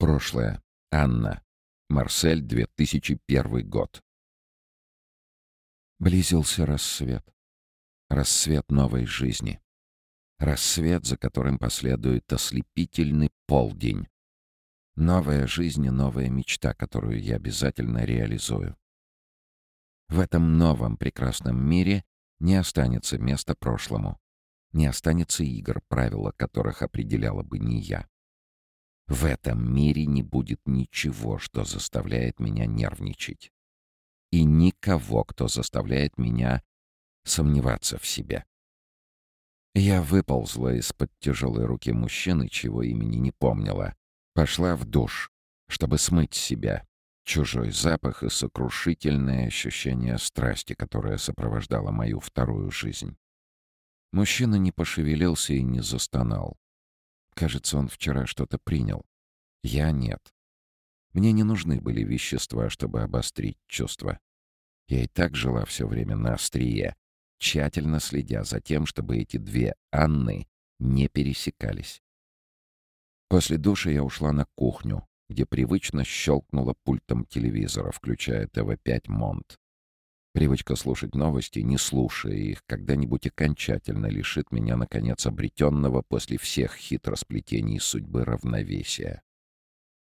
Прошлое. Анна. Марсель, 2001 год. Близился рассвет. Рассвет новой жизни. Рассвет, за которым последует ослепительный полдень. Новая жизнь и новая мечта, которую я обязательно реализую. В этом новом прекрасном мире не останется места прошлому. Не останется игр, правила которых определяла бы не я. В этом мире не будет ничего, что заставляет меня нервничать. И никого, кто заставляет меня сомневаться в себе. Я выползла из-под тяжелой руки мужчины, чего имени не помнила. Пошла в душ, чтобы смыть себя. Чужой запах и сокрушительное ощущение страсти, которое сопровождало мою вторую жизнь. Мужчина не пошевелился и не застонал. Кажется, он вчера что-то принял. Я нет. Мне не нужны были вещества, чтобы обострить чувства. Я и так жила все время на острие, тщательно следя за тем, чтобы эти две Анны не пересекались. После душа я ушла на кухню, где привычно щелкнула пультом телевизора, включая ТВ-5 «Монт». Привычка слушать новости, не слушая их, когда-нибудь окончательно лишит меня, наконец, обретенного после всех хитросплетений судьбы равновесия.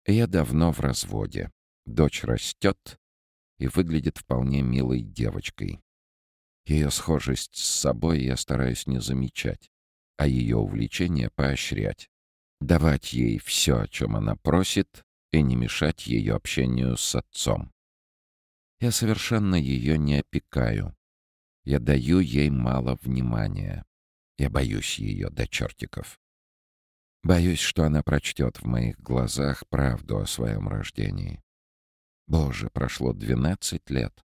Я давно в разводе. Дочь растет и выглядит вполне милой девочкой. Ее схожесть с собой я стараюсь не замечать, а ее увлечение поощрять. Давать ей все, о чем она просит, и не мешать ее общению с отцом. Я совершенно ее не опекаю. Я даю ей мало внимания. Я боюсь ее до чертиков. Боюсь, что она прочтет в моих глазах правду о своем рождении. Боже, прошло двенадцать лет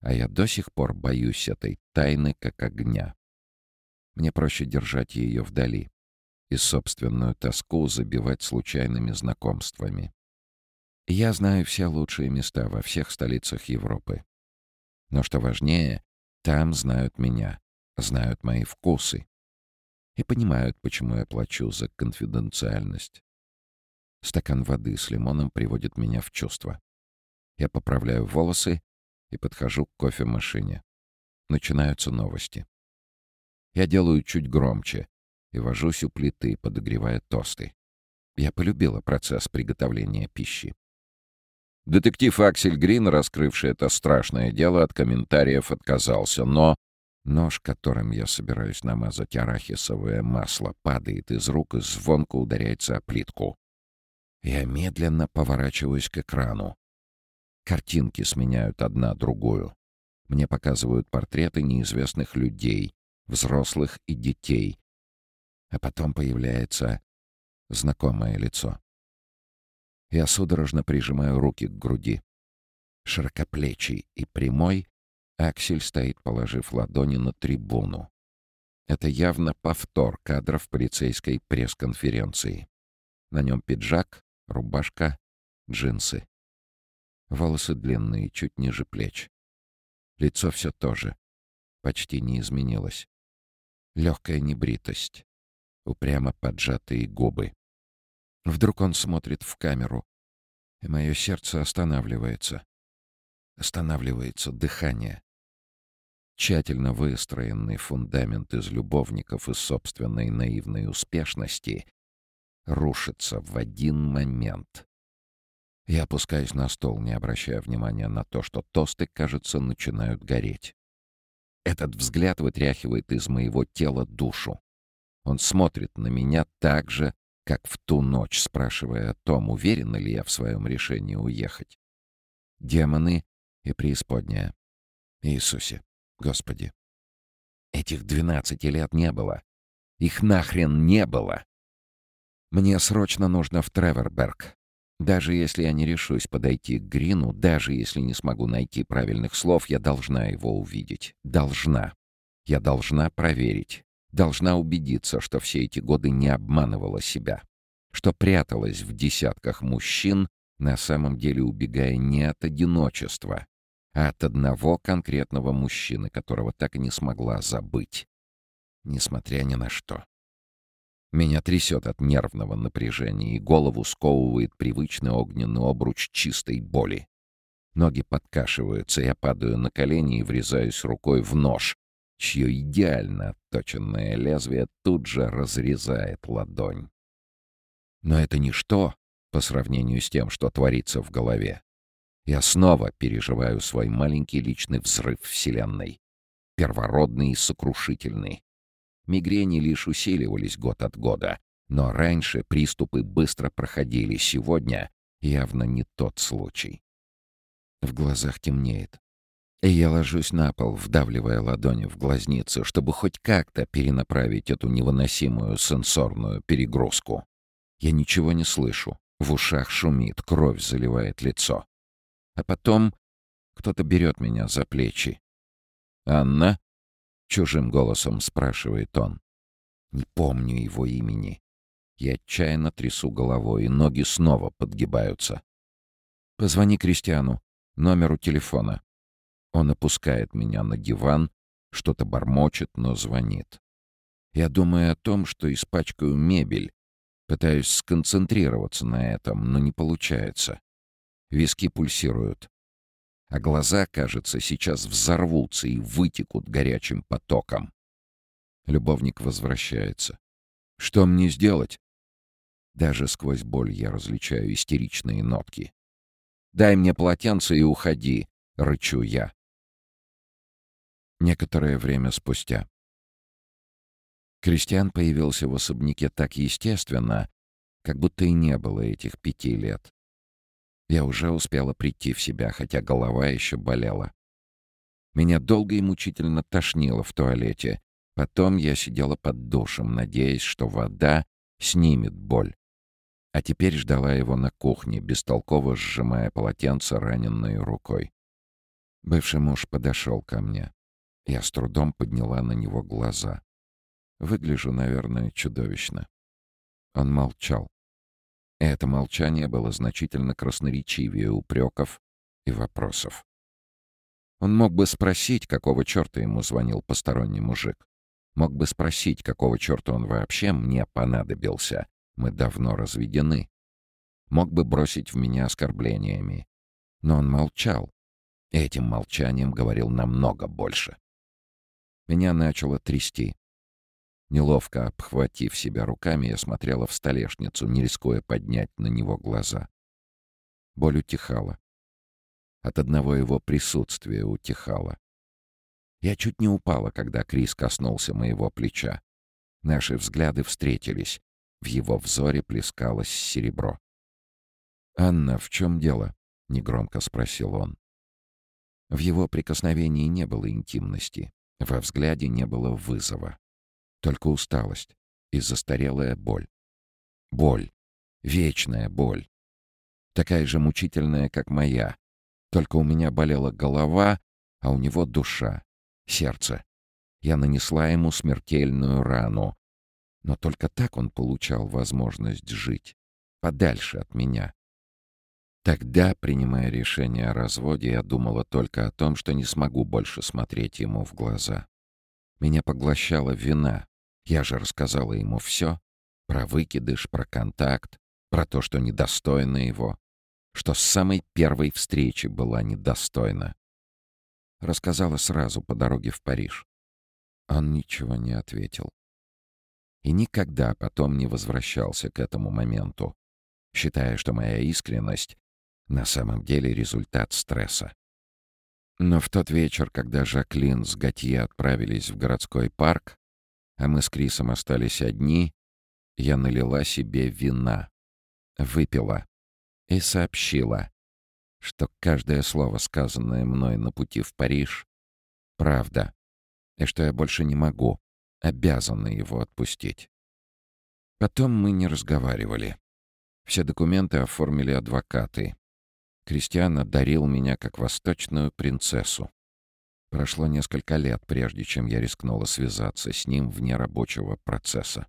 а я до сих пор боюсь этой тайны как огня. Мне проще держать ее вдали и собственную тоску забивать случайными знакомствами. Я знаю все лучшие места во всех столицах Европы. Но что важнее, там знают меня, знают мои вкусы и понимают, почему я плачу за конфиденциальность. Стакан воды с лимоном приводит меня в чувство. Я поправляю волосы и подхожу к кофемашине. Начинаются новости. Я делаю чуть громче и вожусь у плиты, подогревая тосты. Я полюбила процесс приготовления пищи. Детектив Аксель Грин, раскрывший это страшное дело, от комментариев отказался, но нож, которым я собираюсь намазать арахисовое масло, падает из рук и звонко ударяется о плитку. Я медленно поворачиваюсь к экрану. Картинки сменяют одна другую. Мне показывают портреты неизвестных людей, взрослых и детей. А потом появляется знакомое лицо. Я судорожно прижимаю руки к груди. Широкоплечий и прямой, Аксель стоит, положив ладони на трибуну. Это явно повтор кадров полицейской пресс-конференции. На нем пиджак, рубашка, джинсы. Волосы длинные, чуть ниже плеч. Лицо все то же. Почти не изменилось. Легкая небритость. Упрямо поджатые губы. Вдруг он смотрит в камеру, и мое сердце останавливается. Останавливается дыхание. Тщательно выстроенный фундамент из любовников и собственной наивной успешности рушится в один момент. Я опускаюсь на стол, не обращая внимания на то, что тосты, кажется, начинают гореть. Этот взгляд вытряхивает из моего тела душу. Он смотрит на меня так же, как в ту ночь, спрашивая о том, уверен ли я в своем решении уехать. Демоны и преисподняя. Иисусе, Господи. Этих двенадцати лет не было. Их нахрен не было. Мне срочно нужно в Треверберг. Даже если я не решусь подойти к Грину, даже если не смогу найти правильных слов, я должна его увидеть. Должна. Я должна проверить. Должна убедиться, что все эти годы не обманывала себя. Что пряталась в десятках мужчин, на самом деле убегая не от одиночества, а от одного конкретного мужчины, которого так и не смогла забыть. Несмотря ни на что. Меня трясет от нервного напряжения, и голову сковывает привычный огненный обруч чистой боли. Ноги подкашиваются, я падаю на колени и врезаюсь рукой в нож, чье идеально отточенное лезвие тут же разрезает ладонь. Но это ничто по сравнению с тем, что творится в голове. Я снова переживаю свой маленький личный взрыв Вселенной. Первородный и сокрушительный. Мигрени лишь усиливались год от года, но раньше приступы быстро проходили, сегодня явно не тот случай. В глазах темнеет. И я ложусь на пол, вдавливая ладони в глазницы, чтобы хоть как-то перенаправить эту невыносимую сенсорную перегрузку. Я ничего не слышу. В ушах шумит, кровь заливает лицо. А потом кто-то берет меня за плечи. «Анна?» — чужим голосом спрашивает он. Не помню его имени. Я отчаянно трясу головой, и ноги снова подгибаются. «Позвони Кристиану. Номеру телефона». Он опускает меня на диван, что-то бормочет, но звонит. Я думаю о том, что испачкаю мебель. Пытаюсь сконцентрироваться на этом, но не получается. Виски пульсируют. А глаза, кажется, сейчас взорвутся и вытекут горячим потоком. Любовник возвращается. Что мне сделать? Даже сквозь боль я различаю истеричные нотки. «Дай мне полотенце и уходи», — рычу я. Некоторое время спустя. Кристиан появился в особняке так естественно, как будто и не было этих пяти лет. Я уже успела прийти в себя, хотя голова еще болела. Меня долго и мучительно тошнило в туалете. Потом я сидела под душем, надеясь, что вода снимет боль. А теперь ждала его на кухне, бестолково сжимая полотенце раненной рукой. Бывший муж подошел ко мне. Я с трудом подняла на него глаза. Выгляжу, наверное, чудовищно. Он молчал. Это молчание было значительно красноречивее упреков и вопросов. Он мог бы спросить, какого черта ему звонил посторонний мужик. Мог бы спросить, какого черта он вообще мне понадобился. Мы давно разведены. Мог бы бросить в меня оскорблениями. Но он молчал. Этим молчанием говорил намного больше. Меня начало трясти. Неловко обхватив себя руками, я смотрела в столешницу, не рискуя поднять на него глаза. Боль утихала. От одного его присутствия утихала. Я чуть не упала, когда Крис коснулся моего плеча. Наши взгляды встретились. В его взоре плескалось серебро. «Анна, в чем дело?» — негромко спросил он. В его прикосновении не было интимности, во взгляде не было вызова. Только усталость и застарелая боль. Боль. Вечная боль. Такая же мучительная, как моя. Только у меня болела голова, а у него душа, сердце. Я нанесла ему смертельную рану. Но только так он получал возможность жить. Подальше от меня. Тогда, принимая решение о разводе, я думала только о том, что не смогу больше смотреть ему в глаза. Меня поглощала вина, я же рассказала ему все. Про выкидыш, про контакт, про то, что недостойна его. Что с самой первой встречи была недостойна. Рассказала сразу по дороге в Париж. Он ничего не ответил. И никогда потом не возвращался к этому моменту, считая, что моя искренность на самом деле результат стресса. Но в тот вечер, когда Жаклин с Готье отправились в городской парк, а мы с Крисом остались одни, я налила себе вина, выпила и сообщила, что каждое слово, сказанное мной на пути в Париж, — правда, и что я больше не могу, обязана его отпустить. Потом мы не разговаривали. Все документы оформили адвокаты. Кристиан одарил меня как восточную принцессу. Прошло несколько лет, прежде чем я рискнула связаться с ним вне рабочего процесса.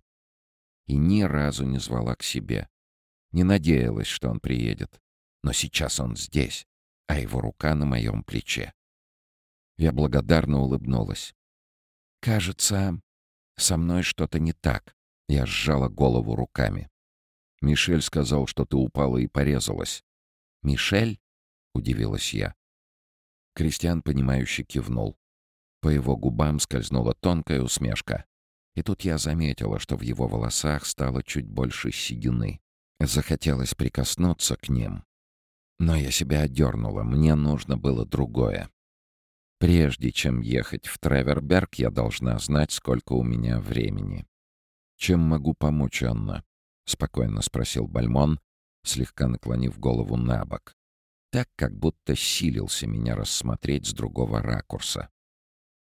И ни разу не звала к себе. Не надеялась, что он приедет. Но сейчас он здесь, а его рука на моем плече. Я благодарно улыбнулась. «Кажется, со мной что-то не так», Я сжала голову руками. «Мишель сказал, что ты упала и порезалась». «Мишель?» — удивилась я. Кристиан, понимающе кивнул. По его губам скользнула тонкая усмешка. И тут я заметила, что в его волосах стало чуть больше седины. Захотелось прикоснуться к ним. Но я себя отдернула, мне нужно было другое. Прежде чем ехать в Треверберг, я должна знать, сколько у меня времени. «Чем могу помочь, Анна?» — спокойно спросил Бальмон, слегка наклонив голову на бок. Так, как будто силился меня рассмотреть с другого ракурса.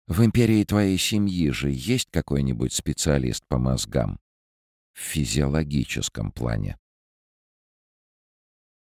«В империи твоей семьи же есть какой-нибудь специалист по мозгам?» «В физиологическом плане»,